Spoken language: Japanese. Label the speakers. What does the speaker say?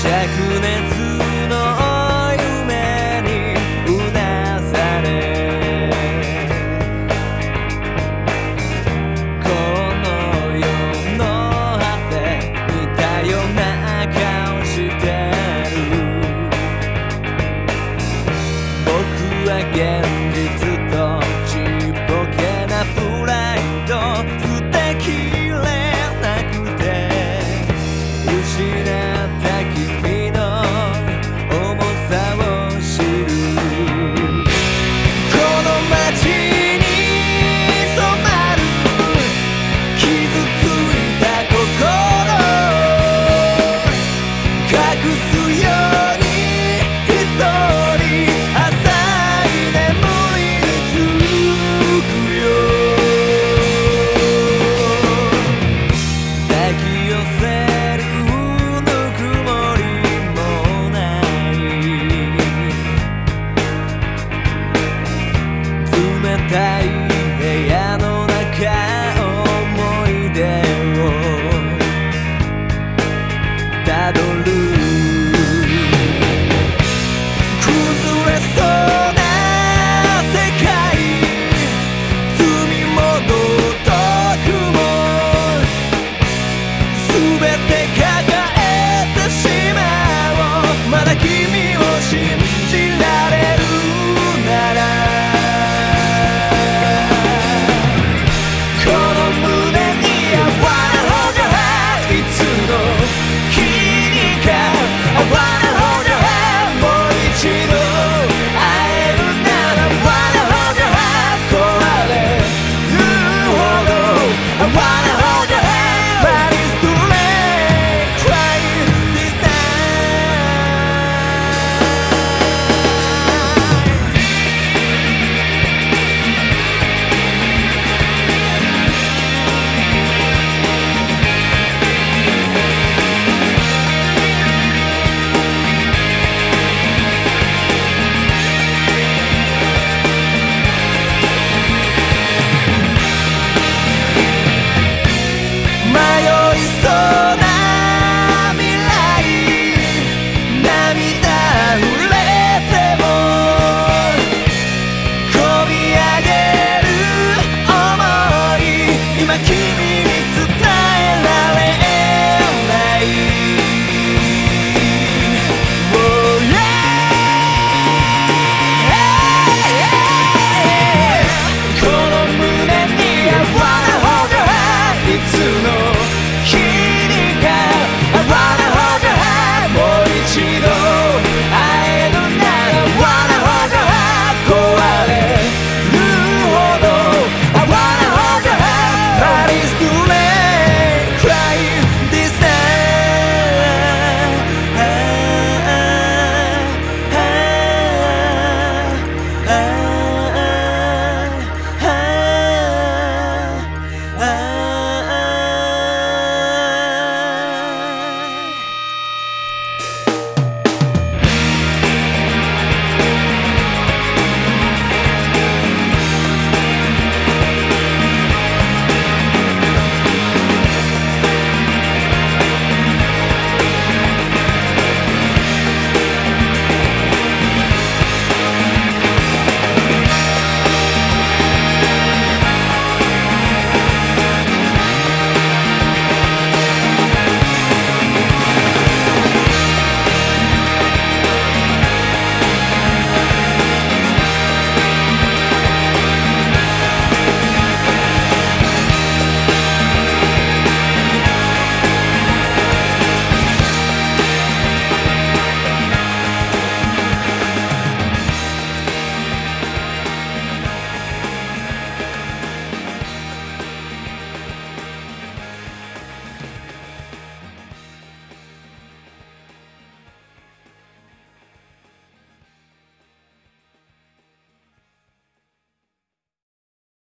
Speaker 1: 灼熱